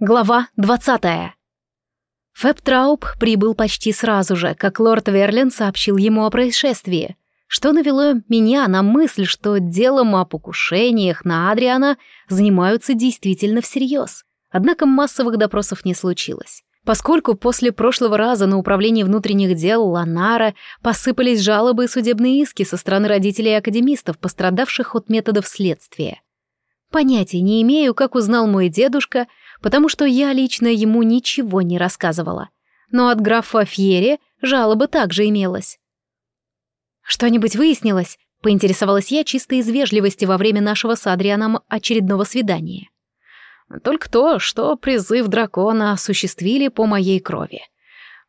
Глава двадцатая. Фэб Трауб прибыл почти сразу же, как лорд Верлин сообщил ему о происшествии, что навело меня на мысль, что делом о покушениях на Адриана занимаются действительно всерьез. Однако массовых допросов не случилось. Поскольку после прошлого раза на управление внутренних дел Ланара посыпались жалобы и судебные иски со стороны родителей академистов, пострадавших от методов следствия. Понятия не имею, как узнал мой дедушка, потому что я лично ему ничего не рассказывала. Но от графа Фьере жалоба также имелась. «Что-нибудь выяснилось?» — поинтересовалась я чисто из вежливости во время нашего с Адрианом очередного свидания. «Только то, что призыв дракона осуществили по моей крови.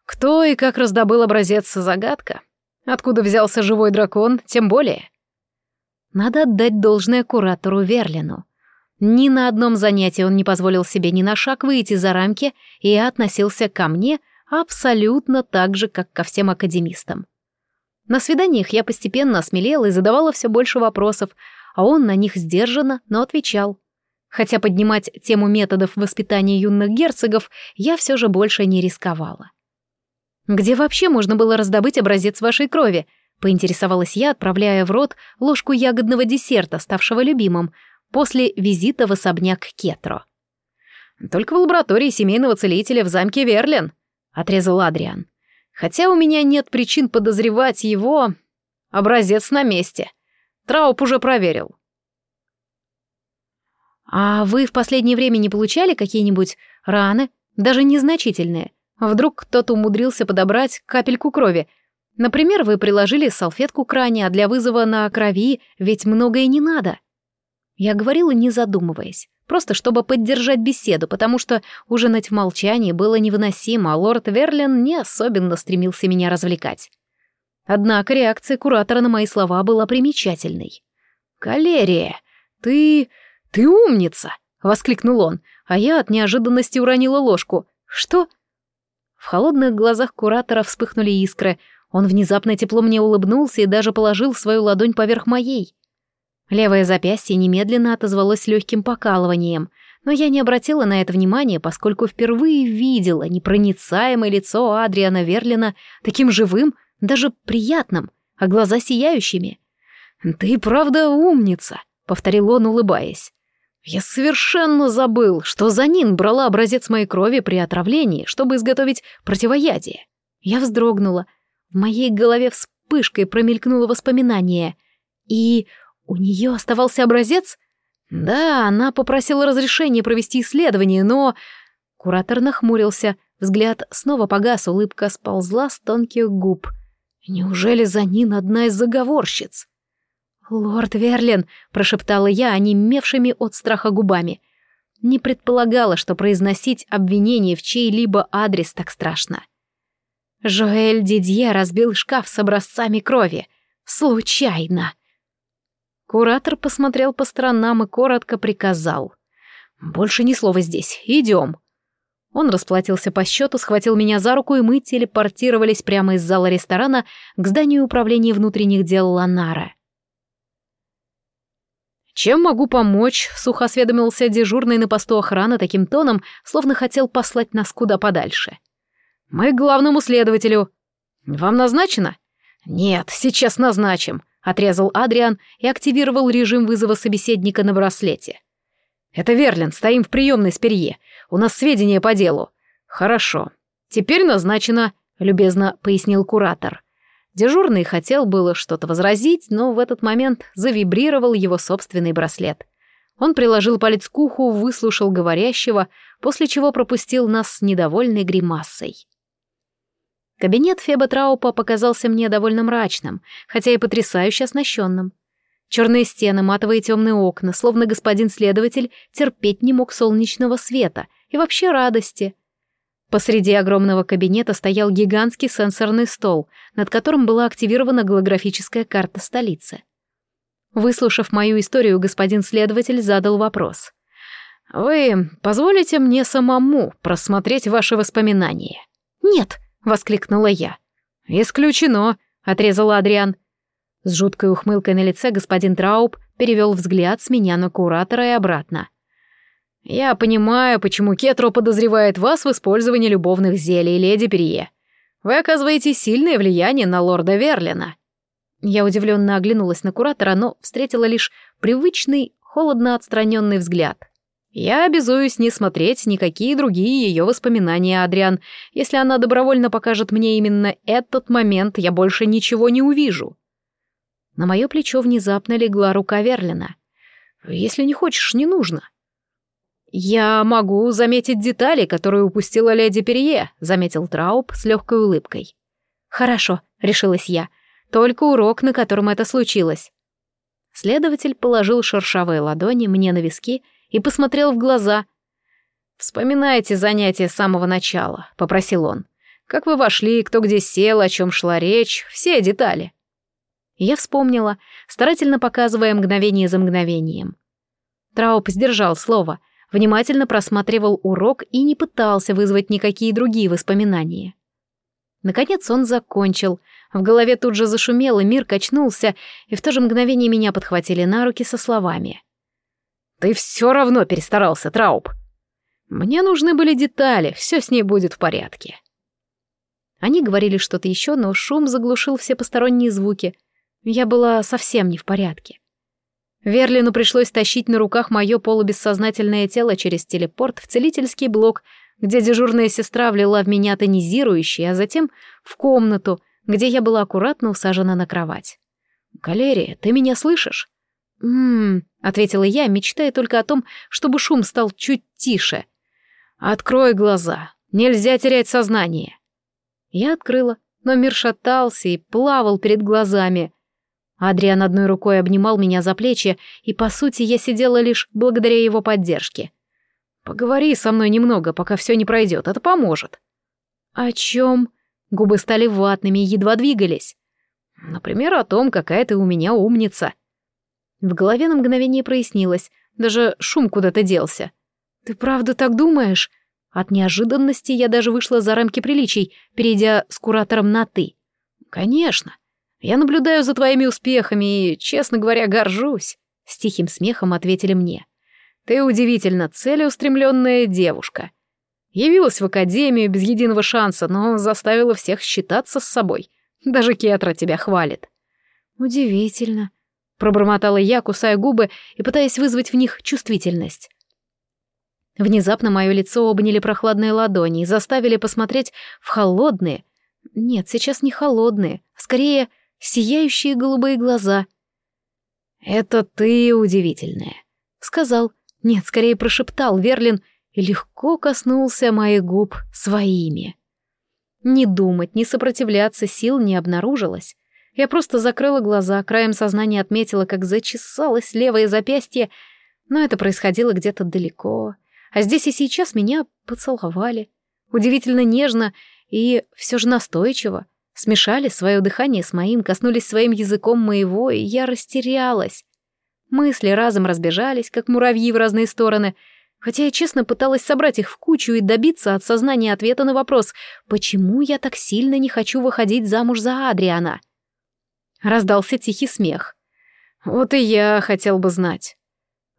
Кто и как раздобыл образец — загадка. Откуда взялся живой дракон, тем более». Надо отдать должное куратору Верлину. Ни на одном занятии он не позволил себе ни на шаг выйти за рамки и относился ко мне абсолютно так же, как ко всем академистам. На свиданиях я постепенно осмелела и задавала все больше вопросов, а он на них сдержанно, но отвечал. Хотя поднимать тему методов воспитания юных герцогов я все же больше не рисковала. «Где вообще можно было раздобыть образец вашей крови?» — поинтересовалась я, отправляя в рот ложку ягодного десерта, ставшего любимым, после визита в особняк Кетро. «Только в лаборатории семейного целителя в замке Верлин», — отрезал Адриан. «Хотя у меня нет причин подозревать его. Образец на месте. Трауп уже проверил». «А вы в последнее время не получали какие-нибудь раны, даже незначительные? Вдруг кто-то умудрился подобрать капельку крови? Например, вы приложили салфетку к ране, а для вызова на крови ведь многое не надо». Я говорила, не задумываясь, просто чтобы поддержать беседу, потому что ужинать в молчании было невыносимо, а лорд Верлин не особенно стремился меня развлекать. Однако реакция куратора на мои слова была примечательной. «Калерия, ты... ты умница!» — воскликнул он, а я от неожиданности уронила ложку. «Что?» В холодных глазах куратора вспыхнули искры. Он внезапно тепло мне улыбнулся и даже положил свою ладонь поверх моей. Левое запястье немедленно отозвалось легким покалыванием, но я не обратила на это внимания, поскольку впервые видела непроницаемое лицо Адриана Верлина таким живым, даже приятным, а глаза сияющими. «Ты правда умница», — повторил он, улыбаясь. «Я совершенно забыл, что Занин брала образец моей крови при отравлении, чтобы изготовить противоядие». Я вздрогнула. В моей голове вспышкой промелькнуло воспоминание. И у нее оставался образец? Да, она попросила разрешения провести исследование, но... Куратор нахмурился, взгляд снова погас, улыбка сползла с тонких губ. Неужели за ним одна из заговорщиц? «Лорд Верлин», — прошептала я, онемевшими от страха губами. Не предполагала, что произносить обвинение в чей-либо адрес так страшно. Жоэль Дидье разбил шкаф с образцами крови. Случайно. Куратор посмотрел по сторонам и коротко приказал. «Больше ни слова здесь. Идем». Он расплатился по счету, схватил меня за руку, и мы телепортировались прямо из зала ресторана к зданию управления внутренних дел Ланара. «Чем могу помочь?» — сухо осведомился дежурный на посту охраны таким тоном, словно хотел послать нас куда подальше. «Мы к главному следователю. Вам назначено?» «Нет, сейчас назначим», Отрезал Адриан и активировал режим вызова собеседника на браслете. «Это Верлин, стоим в приемной с Перье. У нас сведения по делу». «Хорошо. Теперь назначено», — любезно пояснил куратор. Дежурный хотел было что-то возразить, но в этот момент завибрировал его собственный браслет. Он приложил палец к уху, выслушал говорящего, после чего пропустил нас с недовольной гримасой. Кабинет Феба Траупа показался мне довольно мрачным, хотя и потрясающе оснащенным. Черные стены, матовые темные окна, словно господин следователь терпеть не мог солнечного света и вообще радости. Посреди огромного кабинета стоял гигантский сенсорный стол, над которым была активирована голографическая карта столицы. Выслушав мою историю, господин следователь задал вопрос. «Вы позволите мне самому просмотреть ваши воспоминания?» «Нет», — воскликнула я. «Исключено», — отрезал Адриан. С жуткой ухмылкой на лице господин Трауб перевел взгляд с меня на куратора и обратно. «Я понимаю, почему Кетро подозревает вас в использовании любовных зелий, леди Перье. Вы оказываете сильное влияние на лорда Верлина». Я удивленно оглянулась на куратора, но встретила лишь привычный, холодно отстраненный взгляд. Я обязуюсь не смотреть никакие другие ее воспоминания, Адриан. Если она добровольно покажет мне именно этот момент, я больше ничего не увижу. На мое плечо внезапно легла рука Верлина. Если не хочешь, не нужно. «Я могу заметить детали, которые упустила леди Перье», — заметил Трауб с легкой улыбкой. «Хорошо», — решилась я. «Только урок, на котором это случилось». Следователь положил шершавые ладони мне на виски и посмотрел в глаза. «Вспоминайте занятия с самого начала», — попросил он. «Как вы вошли, кто где сел, о чем шла речь, все детали». Я вспомнила, старательно показывая мгновение за мгновением. Трауп сдержал слово — внимательно просматривал урок и не пытался вызвать никакие другие воспоминания. Наконец он закончил. В голове тут же зашумело, мир качнулся, и в то же мгновение меня подхватили на руки со словами. «Ты все равно перестарался, Трауб. Мне нужны были детали, все с ней будет в порядке». Они говорили что-то еще, но шум заглушил все посторонние звуки. Я была совсем не в порядке. Верлину пришлось тащить на руках мое полубессознательное тело через телепорт в целительский блок, где дежурная сестра влила в меня тонизирующий, а затем в комнату, где я была аккуратно усажена на кровать. «Калерия, ты меня слышишь?» «М-м-м», ответила я, мечтая только о том, чтобы шум стал чуть тише. «Открой глаза, нельзя терять сознание». Я открыла, но мир шатался и плавал перед глазами — Адриан одной рукой обнимал меня за плечи, и, по сути, я сидела лишь благодаря его поддержке. «Поговори со мной немного, пока все не пройдет, это поможет». «О чем?» Губы стали ватными, едва двигались. «Например, о том, какая ты у меня умница». В голове на мгновение прояснилось, даже шум куда-то делся. «Ты правда так думаешь?» От неожиданности я даже вышла за рамки приличий, перейдя с куратором на «ты». «Конечно. Я наблюдаю за твоими успехами и, честно говоря, горжусь», — с тихим смехом ответили мне. «Ты удивительно целеустремленная девушка. Явилась в академию без единого шанса, но заставила всех считаться с собой. Даже Кетра тебя хвалит». «Удивительно», — пробормотала я, кусая губы и пытаясь вызвать в них чувствительность. Внезапно мое лицо обняли прохладные ладони и заставили посмотреть в холодные... Нет, сейчас не холодные, а скорее сияющие голубые глаза. «Это ты удивительная», — сказал, нет, скорее прошептал Верлин и легко коснулся моих губ своими. Не думать, не сопротивляться сил не обнаружилось. Я просто закрыла глаза, краем сознания отметила, как зачесалось левое запястье, но это происходило где-то далеко. А здесь и сейчас меня поцеловали. Удивительно нежно и все же настойчиво смешали свое дыхание с моим, коснулись своим языком моего, и я растерялась. Мысли разом разбежались, как муравьи в разные стороны, хотя я честно пыталась собрать их в кучу и добиться от сознания ответа на вопрос, почему я так сильно не хочу выходить замуж за Адриана. Раздался тихий смех. Вот и я хотел бы знать.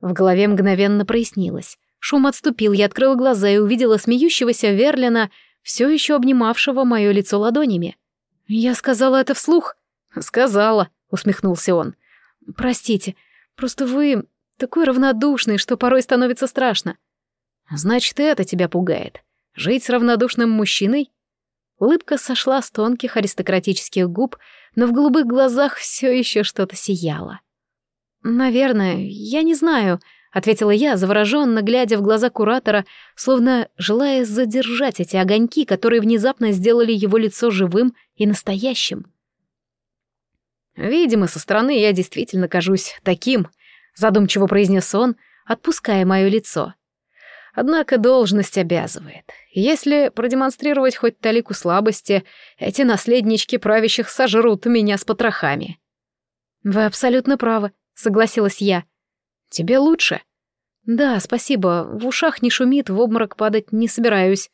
В голове мгновенно прояснилось. Шум отступил, я открыла глаза и увидела смеющегося Верлина, все еще обнимавшего мое лицо ладонями. «Я сказала это вслух?» «Сказала», — усмехнулся он. «Простите, просто вы такой равнодушный, что порой становится страшно». «Значит, это тебя пугает. Жить с равнодушным мужчиной?» Улыбка сошла с тонких аристократических губ, но в голубых глазах все еще что-то сияло. «Наверное, я не знаю», — ответила я, завороженно глядя в глаза куратора, словно желая задержать эти огоньки, которые внезапно сделали его лицо живым и настоящим. «Видимо, со стороны я действительно кажусь таким», — задумчиво произнес он, отпуская мое лицо. «Однако должность обязывает. Если продемонстрировать хоть талику слабости, эти наследнички правящих сожрут меня с потрохами». «Вы абсолютно правы», — согласилась я. «Тебе лучше?» «Да, спасибо. В ушах не шумит, в обморок падать не собираюсь».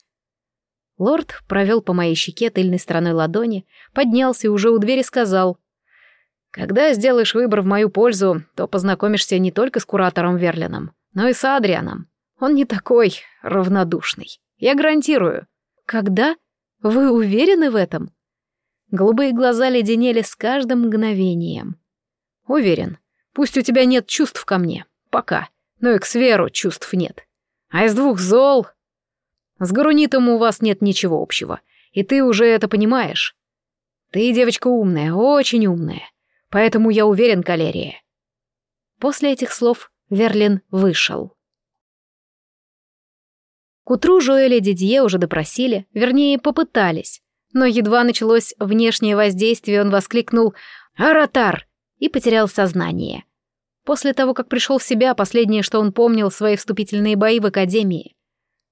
Лорд провел по моей щеке тыльной стороной ладони, поднялся и уже у двери сказал. «Когда сделаешь выбор в мою пользу, то познакомишься не только с куратором Верлином, но и с Адрианом. Он не такой равнодушный. Я гарантирую. Когда? Вы уверены в этом? Голубые глаза леденели с каждым мгновением. Уверен. Пусть у тебя нет чувств ко мне. Пока. Но и к Сверу чувств нет. А из двух зол... С Гарунитом у вас нет ничего общего. И ты уже это понимаешь. Ты девочка умная, очень умная. Поэтому я уверен, Калерия. После этих слов Верлин вышел. К утру Жоэля Дидье уже допросили, вернее, попытались. Но едва началось внешнее воздействие, он воскликнул «Аратар!» и потерял сознание. После того, как пришел в себя, последнее, что он помнил, свои вступительные бои в Академии.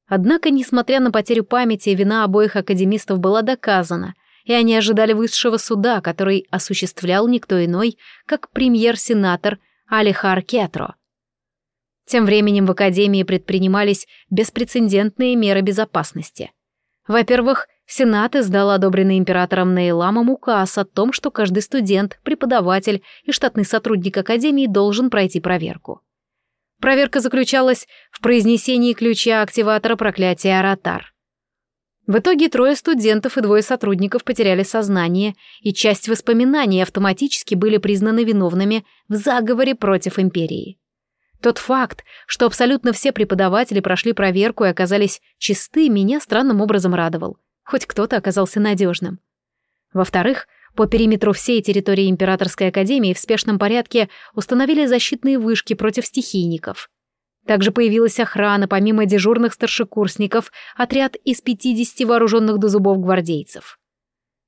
Однако, несмотря на потерю памяти, вина обоих академистов была доказана, и они ожидали высшего суда, который осуществлял никто иной, как премьер-сенатор Алихар Кетро. Тем временем в Академии предпринимались беспрецедентные меры безопасности. Во-первых, Сенат издал одобренный императором Нейламом указ о том, что каждый студент, преподаватель и штатный сотрудник Академии должен пройти проверку. Проверка заключалась в произнесении ключа активатора проклятия Аратар. В итоге трое студентов и двое сотрудников потеряли сознание, и часть воспоминаний автоматически были признаны виновными в заговоре против империи. Тот факт, что абсолютно все преподаватели прошли проверку и оказались чисты, меня странным образом радовал. Хоть кто-то оказался надежным. Во-вторых, по периметру всей территории Императорской Академии в спешном порядке установили защитные вышки против стихийников. Также появилась охрана, помимо дежурных старшекурсников, отряд из 50 вооруженных до зубов гвардейцев.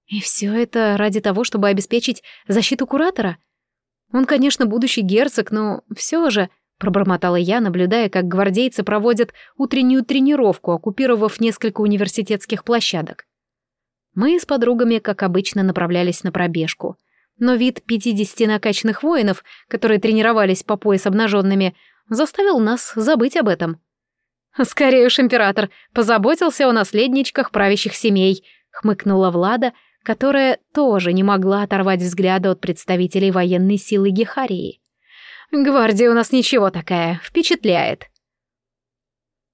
И все это ради того, чтобы обеспечить защиту куратора? Он, конечно, будущий герцог, но все же, пробормотала я, наблюдая, как гвардейцы проводят утреннюю тренировку, оккупировав несколько университетских площадок. Мы с подругами, как обычно, направлялись на пробежку. Но вид 50 накачанных воинов, которые тренировались по пояс обнаженными, заставил нас забыть об этом. «Скорее уж император позаботился о наследничках правящих семей», — хмыкнула Влада, которая тоже не могла оторвать взгляда от представителей военной силы Гехарии. «Гвардия у нас ничего такая, впечатляет».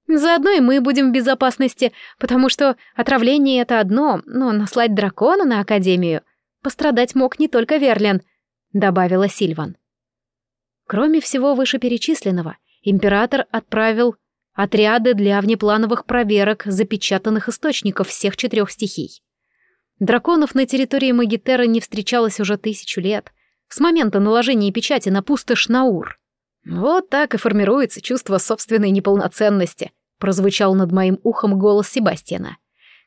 Заодно и мы будем в безопасности, потому что отравление — это одно, но наслать дракона на Академию пострадать мог не только Верлен», — добавила Сильван. Кроме всего вышеперечисленного, император отправил отряды для внеплановых проверок запечатанных источников всех четырех стихий. Драконов на территории Магитера не встречалось уже тысячу лет, с момента наложения печати на пустошь Наур. Вот так и формируется чувство собственной неполноценности, прозвучал над моим ухом голос Себастьяна.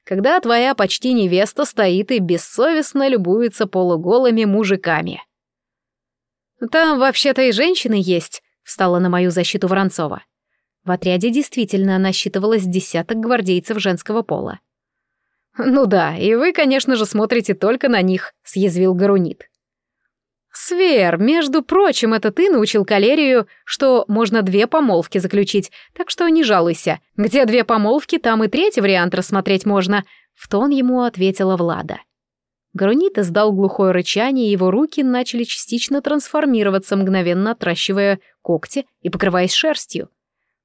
Когда твоя почти невеста стоит и бессовестно любуется полуголыми мужиками. Там вообще-то и женщины есть, встала на мою защиту Воронцова. В отряде действительно насчитывалось десяток гвардейцев женского пола. «Ну да, и вы, конечно же, смотрите только на них», — съязвил Гарунит. «Свер, между прочим, это ты научил Калерию, что можно две помолвки заключить, так что не жалуйся. Где две помолвки, там и третий вариант рассмотреть можно», — в тон ему ответила Влада. Гарунит издал глухое рычание, и его руки начали частично трансформироваться, мгновенно отращивая когти и покрываясь шерстью.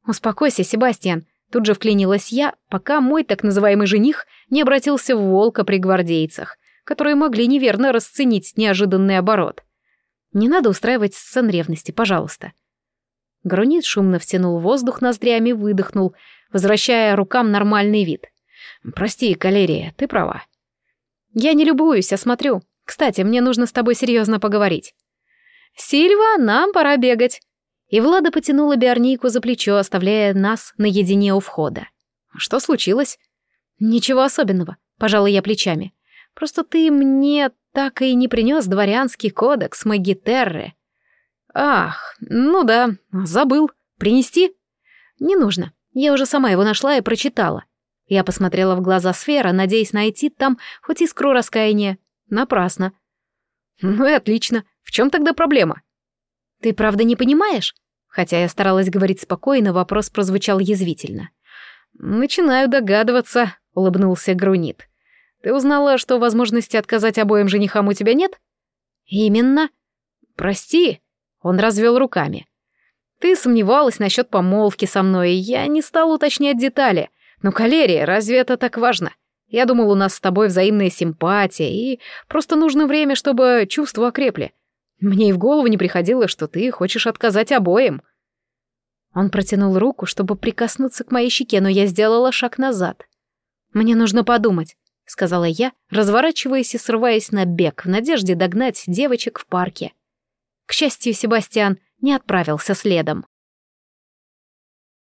«Успокойся, Себастьян», — тут же вклинилась я, пока мой так называемый жених не обратился в волка при гвардейцах, которые могли неверно расценить неожиданный оборот — не надо устраивать сцен ревности, пожалуйста. Грунит шумно втянул воздух ноздрями, выдохнул, возвращая рукам нормальный вид. «Прости, Калерия, ты права». «Я не любуюсь, а смотрю. Кстати, мне нужно с тобой серьезно поговорить». «Сильва, нам пора бегать». И Влада потянула Биорнийку за плечо, оставляя нас наедине у входа. «Что случилось?» «Ничего особенного», — пожала я плечами. «Просто ты мне так и не принес дворянский кодекс Магитерры. Ах, ну да, забыл. Принести? Не нужно. Я уже сама его нашла и прочитала. Я посмотрела в глаза сфера, надеясь найти там хоть искру раскаяния. Напрасно. Ну и отлично. В чем тогда проблема? Ты правда не понимаешь? Хотя я старалась говорить спокойно, вопрос прозвучал язвительно. «Начинаю догадываться», — улыбнулся Грунит. Ты узнала, что возможности отказать обоим женихам у тебя нет? Именно. Прости. Он развел руками. Ты сомневалась насчет помолвки со мной, и я не стал уточнять детали. Но, Калерия, разве это так важно? Я думал, у нас с тобой взаимная симпатия, и просто нужно время, чтобы чувства окрепли. Мне и в голову не приходило, что ты хочешь отказать обоим. Он протянул руку, чтобы прикоснуться к моей щеке, но я сделала шаг назад. «Мне нужно подумать», — сказала я, разворачиваясь и срываясь на бег в надежде догнать девочек в парке. К счастью, Себастьян не отправился следом.